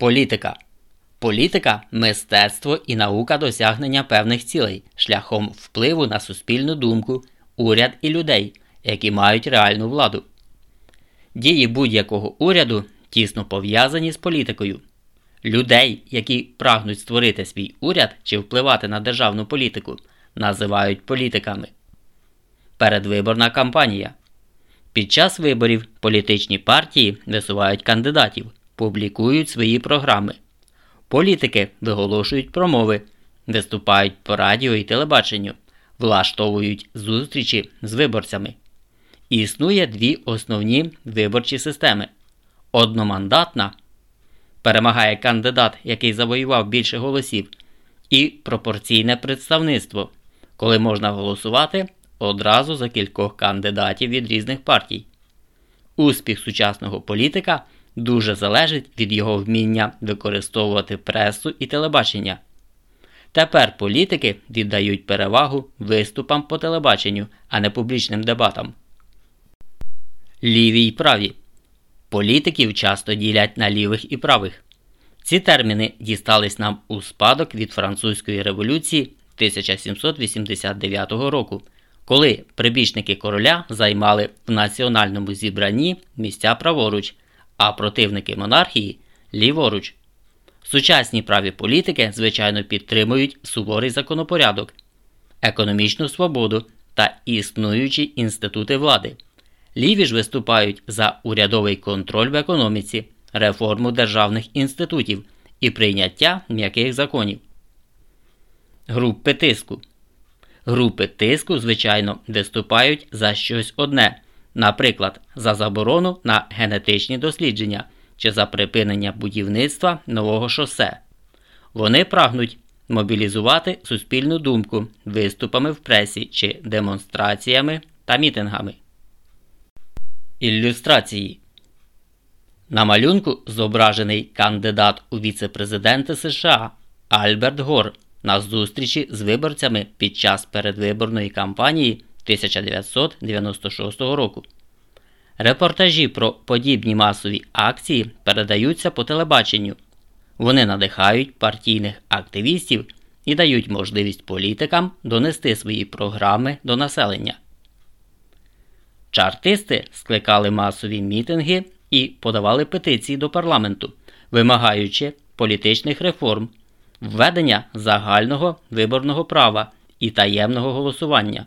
Політика. Політика мистецтво і наука досягнення певних цілей шляхом впливу на суспільну думку, уряд і людей, які мають реальну владу. Дії будь-якого уряду тісно пов'язані з політикою. Людей, які прагнуть створити свій уряд чи впливати на державну політику, називають політиками. Передвиборна кампанія. Під час виборів політичні партії висувають кандидатів, публікують свої програми. Політики виголошують промови, виступають по радіо і телебаченню, влаштовують зустрічі з виборцями. Існує дві основні виборчі системи: одномандатна перемагає кандидат, який завоював більше голосів, і пропорційне представництво, коли можна голосувати одразу за кількох кандидатів від різних партій. Успіх сучасного політика дуже залежить від його вміння використовувати пресу і телебачення. Тепер політики віддають перевагу виступам по телебаченню, а не публічним дебатам. Ліві й праві. Політиків часто ділять на лівих і правих. Ці терміни дістались нам у спадок від Французької революції 1789 року, коли прибічники короля займали в національному зібранні місця праворуч, а противники монархії ліворуч. Сучасні праві політики, звичайно, підтримують суворий законопорядок, економічну свободу та існуючі інститути влади. Ліві ж виступають за урядовий контроль в економіці, реформу державних інститутів і прийняття м'яких законів. Групи тиску. Групи тиску, звичайно, виступають за щось одне, наприклад, за заборону на генетичні дослідження чи за припинення будівництва нового шосе. Вони прагнуть мобілізувати суспільну думку виступами в пресі чи демонстраціями та мітингами. Ілюстрації на малюнку зображений кандидат у віце-президенти США Альберт Гор на зустрічі з виборцями під час передвиборної кампанії 1996 року. Репортажі про подібні масові акції передаються по телебаченню. Вони надихають партійних активістів і дають можливість політикам донести свої програми до населення. Чартисти скликали масові мітинги і подавали петиції до парламенту, вимагаючи політичних реформ, введення загального виборного права і таємного голосування.